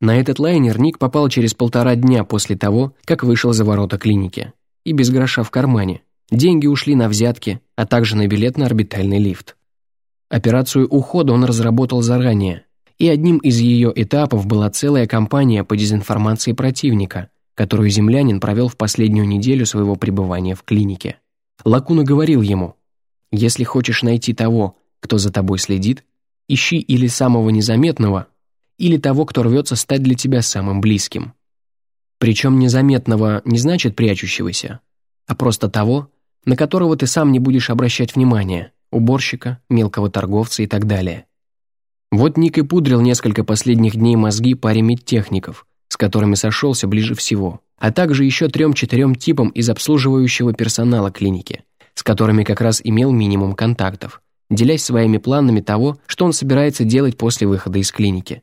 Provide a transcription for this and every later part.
На этот лайнер Ник попал через полтора дня после того, как вышел за ворота клиники. И без гроша в кармане. Деньги ушли на взятки, а также на билет на орбитальный лифт. Операцию ухода он разработал заранее, и одним из ее этапов была целая кампания по дезинформации противника, которую землянин провел в последнюю неделю своего пребывания в клинике. Лакуна говорил ему, «Если хочешь найти того, кто за тобой следит, ищи или самого незаметного, или того, кто рвется стать для тебя самым близким. Причем незаметного не значит прячущегося, а просто того, на которого ты сам не будешь обращать внимания, уборщика, мелкого торговца и так далее. Вот Ник и пудрил несколько последних дней мозги паре медтехников, с которыми сошелся ближе всего, а также еще трем-четырем типам из обслуживающего персонала клиники, с которыми как раз имел минимум контактов, делясь своими планами того, что он собирается делать после выхода из клиники.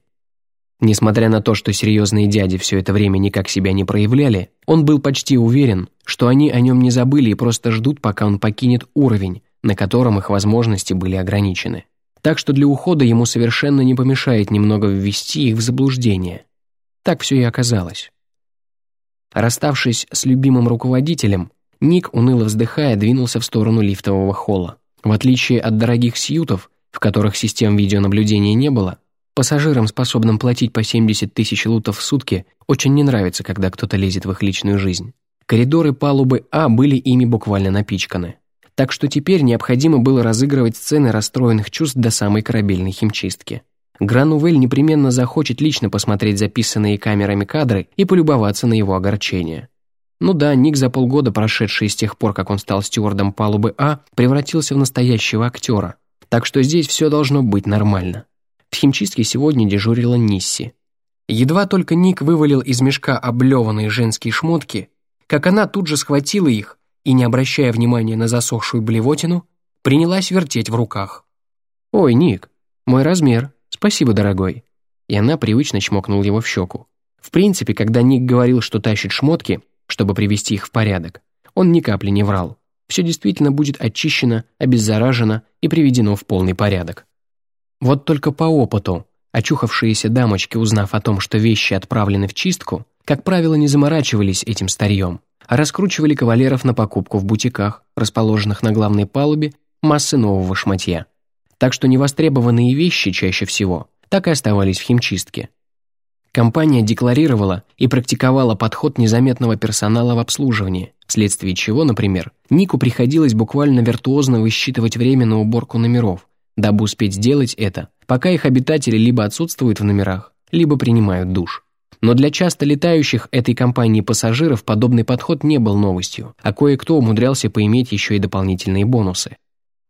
Несмотря на то, что серьезные дяди все это время никак себя не проявляли, он был почти уверен, что они о нем не забыли и просто ждут, пока он покинет уровень, на котором их возможности были ограничены. Так что для ухода ему совершенно не помешает немного ввести их в заблуждение. Так все и оказалось. Расставшись с любимым руководителем, Ник, уныло вздыхая, двинулся в сторону лифтового холла. В отличие от дорогих сьютов, в которых систем видеонаблюдения не было, пассажирам, способным платить по 70 тысяч лутов в сутки, очень не нравится, когда кто-то лезет в их личную жизнь. Коридоры палубы А были ими буквально напичканы так что теперь необходимо было разыгрывать сцены расстроенных чувств до самой корабельной химчистки. Гранувель непременно захочет лично посмотреть записанные камерами кадры и полюбоваться на его огорчение. Ну да, Ник за полгода, прошедший с тех пор, как он стал стюардом палубы А, превратился в настоящего актера. Так что здесь все должно быть нормально. В химчистке сегодня дежурила Нисси. Едва только Ник вывалил из мешка облеванные женские шмотки, как она тут же схватила их и, не обращая внимания на засохшую блевотину, принялась вертеть в руках. «Ой, Ник, мой размер, спасибо, дорогой». И она привычно чмокнула его в щеку. В принципе, когда Ник говорил, что тащит шмотки, чтобы привести их в порядок, он ни капли не врал. Все действительно будет очищено, обеззаражено и приведено в полный порядок. Вот только по опыту, очухавшиеся дамочки, узнав о том, что вещи отправлены в чистку, как правило, не заморачивались этим старьем, раскручивали кавалеров на покупку в бутиках, расположенных на главной палубе, массы нового шматья. Так что невостребованные вещи чаще всего так и оставались в химчистке. Компания декларировала и практиковала подход незаметного персонала в обслуживании, вследствие чего, например, Нику приходилось буквально виртуозно высчитывать время на уборку номеров, дабы успеть сделать это, пока их обитатели либо отсутствуют в номерах, либо принимают душ. Но для часто летающих этой компании пассажиров подобный подход не был новостью, а кое-кто умудрялся поиметь еще и дополнительные бонусы.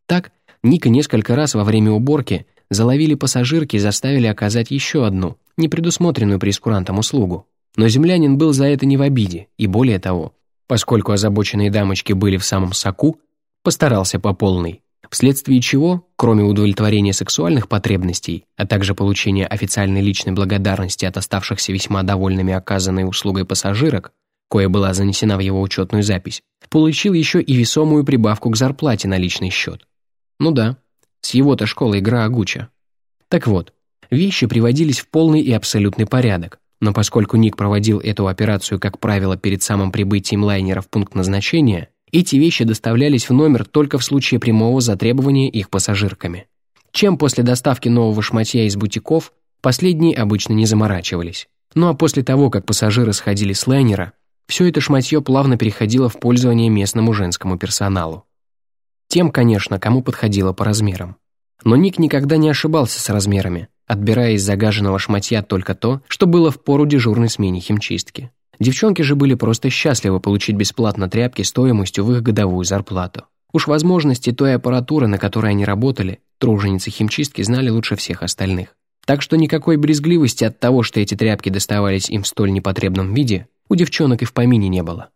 Так, Ника несколько раз во время уборки заловили пассажирки и заставили оказать еще одну, непредусмотренную прескурантом услугу. Но землянин был за это не в обиде, и более того, поскольку озабоченные дамочки были в самом соку, постарался по полной вследствие чего, кроме удовлетворения сексуальных потребностей, а также получения официальной личной благодарности от оставшихся весьма довольными оказанной услугой пассажирок, кое была занесена в его учетную запись, получил еще и весомую прибавку к зарплате на личный счет. Ну да, с его-то школы игра огуча. Так вот, вещи приводились в полный и абсолютный порядок, но поскольку Ник проводил эту операцию, как правило, перед самым прибытием лайнера в пункт назначения, эти вещи доставлялись в номер только в случае прямого затребования их пассажирками. Чем после доставки нового шматья из бутиков, последние обычно не заморачивались. Ну а после того, как пассажиры сходили с лайнера, все это шматье плавно переходило в пользование местному женскому персоналу. Тем, конечно, кому подходило по размерам. Но Ник никогда не ошибался с размерами, отбирая из загаженного шматья только то, что было в пору дежурной смене химчистки. Девчонки же были просто счастливы получить бесплатно тряпки стоимостью в их годовую зарплату. Уж возможности той аппаратуры, на которой они работали, труженицы химчистки знали лучше всех остальных. Так что никакой брезгливости от того, что эти тряпки доставались им в столь непотребном виде, у девчонок и в помине не было.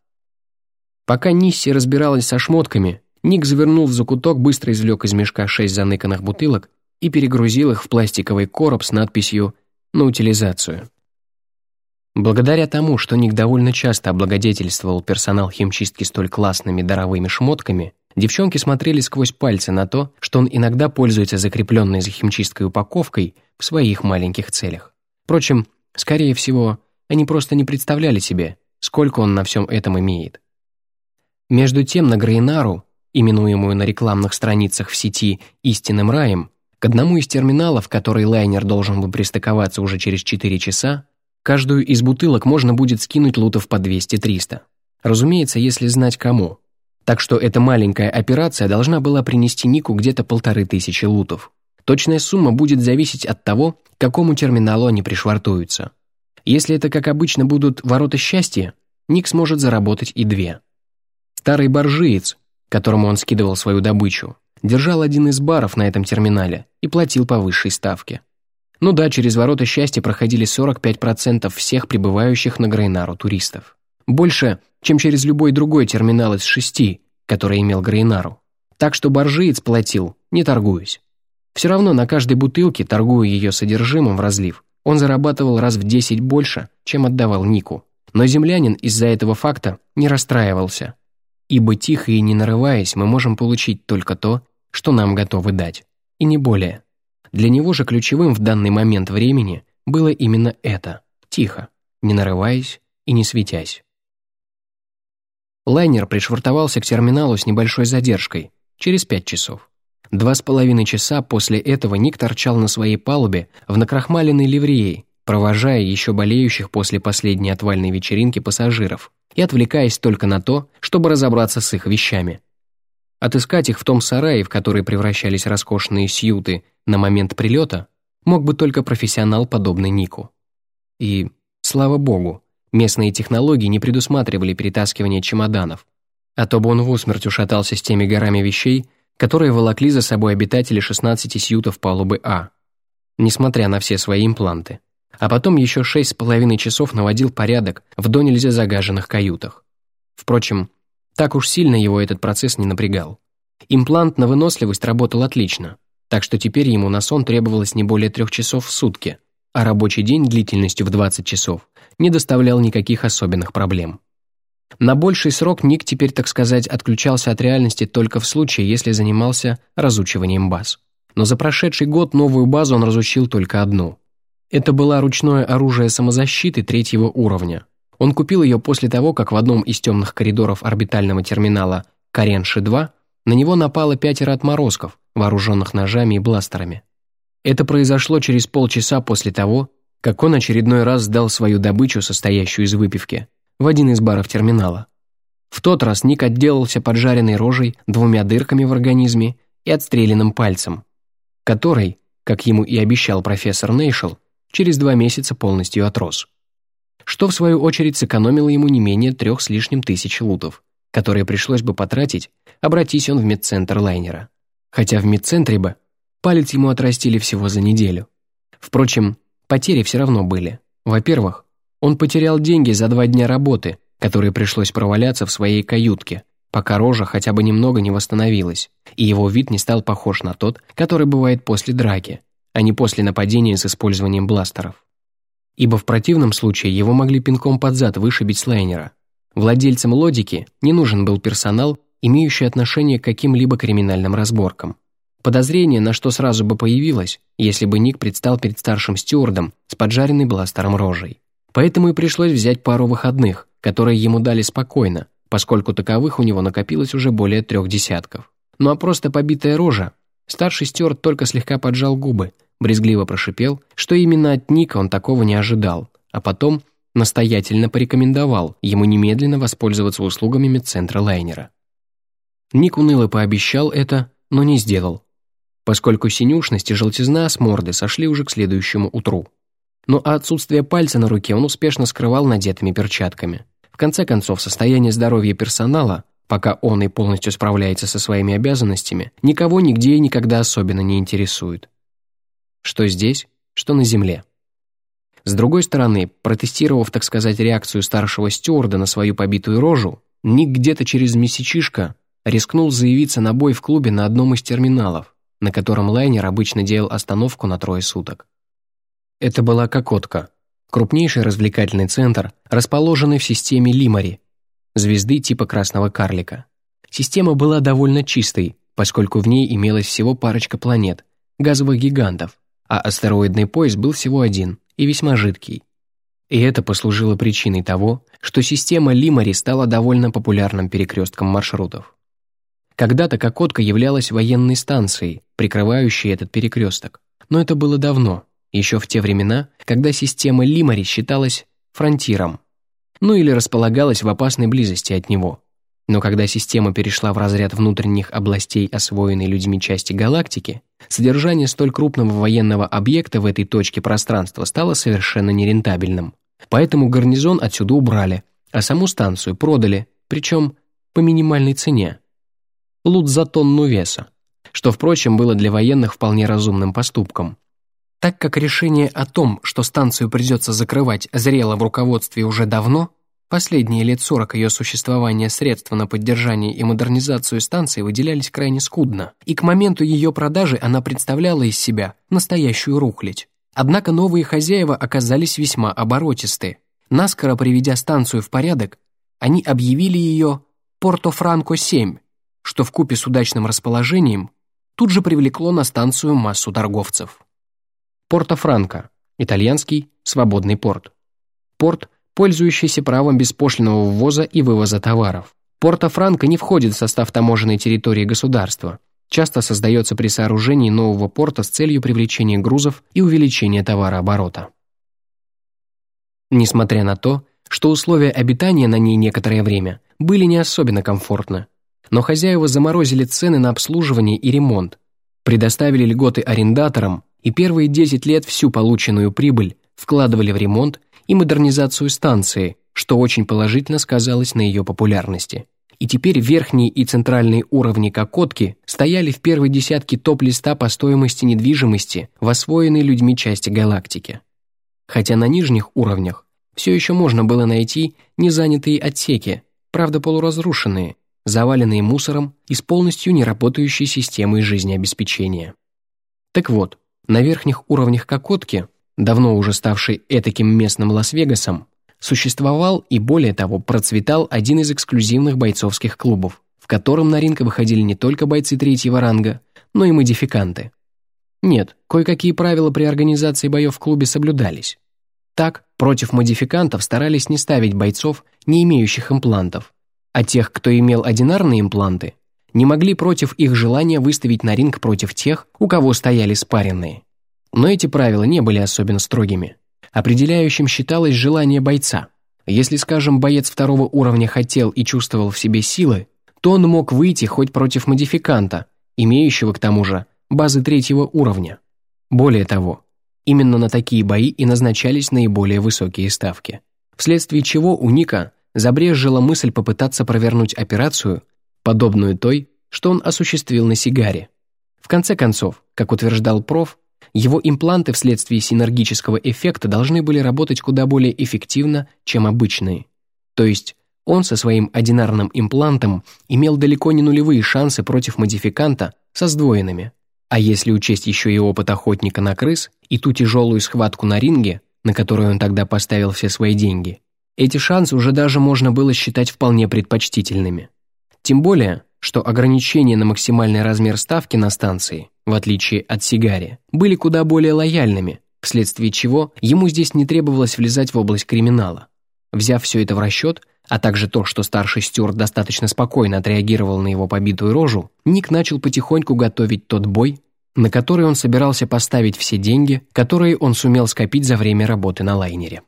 Пока Нисси разбиралась со шмотками, Ник завернул в закуток, быстро извлек из мешка шесть заныканных бутылок и перегрузил их в пластиковый короб с надписью «На утилизацию». Благодаря тому, что Ник довольно часто облагодетельствовал персонал химчистки столь классными даровыми шмотками, девчонки смотрели сквозь пальцы на то, что он иногда пользуется закрепленной за химчисткой упаковкой в своих маленьких целях. Впрочем, скорее всего, они просто не представляли себе, сколько он на всем этом имеет. Между тем на Грейнару, именуемую на рекламных страницах в сети «Истинным раем», к одному из терминалов, который лайнер должен был пристыковаться уже через 4 часа, каждую из бутылок можно будет скинуть лутов по 200-300. Разумеется, если знать кому. Так что эта маленькая операция должна была принести Нику где-то полторы тысячи лутов. Точная сумма будет зависеть от того, к какому терминалу они пришвартуются. Если это, как обычно, будут ворота счастья, Ник сможет заработать и две. Старый боржиец, которому он скидывал свою добычу, держал один из баров на этом терминале и платил по высшей ставке. Ну да, через ворота счастья проходили 45% всех прибывающих на Грейнару туристов. Больше, чем через любой другой терминал из шести, который имел Грейнару. Так что боржиец платил, не торгуясь. Все равно на каждой бутылке, торгуя ее содержимым в разлив, он зарабатывал раз в 10 больше, чем отдавал Нику. Но землянин из-за этого факта не расстраивался. Ибо тихо и не нарываясь, мы можем получить только то, что нам готовы дать. И не более. Для него же ключевым в данный момент времени было именно это – тихо, не нарываясь и не светясь. Лайнер пришвартовался к терминалу с небольшой задержкой, через пять часов. Два с половиной часа после этого Ник торчал на своей палубе в накрахмаленной ливреей, провожая еще болеющих после последней отвальной вечеринки пассажиров и отвлекаясь только на то, чтобы разобраться с их вещами. Отыскать их в том сарае, в который превращались роскошные сьюты на момент прилета, мог бы только профессионал, подобный Нику. И, слава богу, местные технологии не предусматривали перетаскивание чемоданов, а то бы он в усмерть ушатался с теми горами вещей, которые волокли за собой обитатели 16 сьютов палубы А, несмотря на все свои импланты. А потом еще шесть с половиной часов наводил порядок в до нельзя загаженных каютах. Впрочем, так уж сильно его этот процесс не напрягал. Имплант на выносливость работал отлично, так что теперь ему на сон требовалось не более трех часов в сутки, а рабочий день длительностью в 20 часов не доставлял никаких особенных проблем. На больший срок Ник теперь, так сказать, отключался от реальности только в случае, если занимался разучиванием баз. Но за прошедший год новую базу он разучил только одну. Это было ручное оружие самозащиты третьего уровня, он купил ее после того, как в одном из темных коридоров орбитального терминала Каренши-2 на него напало пятеро отморозков, вооруженных ножами и бластерами. Это произошло через полчаса после того, как он очередной раз сдал свою добычу, состоящую из выпивки, в один из баров терминала. В тот раз Ник отделался поджаренной рожей, двумя дырками в организме и отстрелянным пальцем, который, как ему и обещал профессор Нейшел, через два месяца полностью отрос что в свою очередь сэкономило ему не менее трех с лишним тысяч лутов, которые пришлось бы потратить, обратись он в медцентр лайнера. Хотя в медцентре бы палец ему отрастили всего за неделю. Впрочем, потери все равно были. Во-первых, он потерял деньги за два дня работы, которые пришлось проваляться в своей каютке, пока рожа хотя бы немного не восстановилась, и его вид не стал похож на тот, который бывает после драки, а не после нападения с использованием бластеров ибо в противном случае его могли пинком под зад вышибить с лайнера. Владельцам лодики не нужен был персонал, имеющий отношение к каким-либо криминальным разборкам. Подозрение, на что сразу бы появилось, если бы Ник предстал перед старшим стюардом с поджаренной бластером рожей. Поэтому и пришлось взять пару выходных, которые ему дали спокойно, поскольку таковых у него накопилось уже более трех десятков. Ну а просто побитая рожа. Старший стюард только слегка поджал губы, брезгливо прошипел, что именно от Ника он такого не ожидал, а потом настоятельно порекомендовал ему немедленно воспользоваться услугами медцентра лайнера. Ник уныло пообещал это, но не сделал, поскольку синюшность и желтизна с морды сошли уже к следующему утру. Но отсутствие пальца на руке он успешно скрывал надетыми перчатками. В конце концов, состояние здоровья персонала, пока он и полностью справляется со своими обязанностями, никого нигде и никогда особенно не интересует что здесь, что на Земле. С другой стороны, протестировав, так сказать, реакцию старшего стюарда на свою побитую рожу, Ник где-то через месячишко рискнул заявиться на бой в клубе на одном из терминалов, на котором лайнер обычно делал остановку на трое суток. Это была Кокотка, крупнейший развлекательный центр, расположенный в системе Лимари, звезды типа красного карлика. Система была довольно чистой, поскольку в ней имелось всего парочка планет, газовых гигантов, а астероидный пояс был всего один и весьма жидкий. И это послужило причиной того, что система Лимари стала довольно популярным перекрестком маршрутов. Когда-то Кокотка являлась военной станцией, прикрывающей этот перекресток. Но это было давно, еще в те времена, когда система Лимари считалась фронтиром, ну или располагалась в опасной близости от него. Но когда система перешла в разряд внутренних областей освоенной людьми части галактики, содержание столь крупного военного объекта в этой точке пространства стало совершенно нерентабельным. Поэтому гарнизон отсюда убрали, а саму станцию продали, причем по минимальной цене лут за тонну веса, что, впрочем, было для военных вполне разумным поступком. Так как решение о том, что станцию придется закрывать, зрело в руководстве уже давно, последние лет 40 ее существования средства на поддержание и модернизацию станции выделялись крайне скудно, и к моменту ее продажи она представляла из себя настоящую рухлядь. Однако новые хозяева оказались весьма оборотисты. Наскоро приведя станцию в порядок, они объявили ее «Порто-Франко-7», что в купе с удачным расположением тут же привлекло на станцию массу торговцев. Порто-Франко, итальянский свободный порт. Порт, пользующийся правом беспошлиного ввоза и вывоза товаров. Порто-Франко не входит в состав таможенной территории государства. Часто создается при сооружении нового порта с целью привлечения грузов и увеличения товарооборота. Несмотря на то, что условия обитания на ней некоторое время были не особенно комфортны, но хозяева заморозили цены на обслуживание и ремонт, предоставили льготы арендаторам и первые 10 лет всю полученную прибыль вкладывали в ремонт и модернизацию станции, что очень положительно сказалось на ее популярности. И теперь верхние и центральные уровни Кокотки стояли в первой десятке топ-листа по стоимости недвижимости в освоенной людьми части галактики. Хотя на нижних уровнях все еще можно было найти незанятые отсеки, правда полуразрушенные, заваленные мусором и с полностью неработающей системой жизнеобеспечения. Так вот, на верхних уровнях Кокотки, давно уже ставший этаким местным Лас-Вегасом, существовал и более того процветал один из эксклюзивных бойцовских клубов, в котором на ринг выходили не только бойцы третьего ранга, но и модификанты. Нет, кое-какие правила при организации боев в клубе соблюдались. Так, против модификантов старались не ставить бойцов, не имеющих имплантов, а тех, кто имел одинарные импланты, не могли против их желания выставить на ринг против тех, у кого стояли спаренные. Но эти правила не были особенно строгими. Определяющим считалось желание бойца. Если, скажем, боец второго уровня хотел и чувствовал в себе силы, то он мог выйти хоть против модификанта, имеющего к тому же базы третьего уровня. Более того, именно на такие бои и назначались наиболее высокие ставки. Вследствие чего у Ника забрежжила мысль попытаться провернуть операцию, подобную той, что он осуществил на сигаре. В конце концов, как утверждал проф, его импланты вследствие синергического эффекта должны были работать куда более эффективно, чем обычные. То есть он со своим одинарным имплантом имел далеко не нулевые шансы против модификанта со сдвоенными. А если учесть еще и опыт охотника на крыс и ту тяжелую схватку на ринге, на которую он тогда поставил все свои деньги, эти шансы уже даже можно было считать вполне предпочтительными. Тем более, что ограничения на максимальный размер ставки на станции, в отличие от сигари, были куда более лояльными, вследствие чего ему здесь не требовалось влезать в область криминала. Взяв все это в расчет, а также то, что старший стюарт достаточно спокойно отреагировал на его побитую рожу, Ник начал потихоньку готовить тот бой, на который он собирался поставить все деньги, которые он сумел скопить за время работы на лайнере.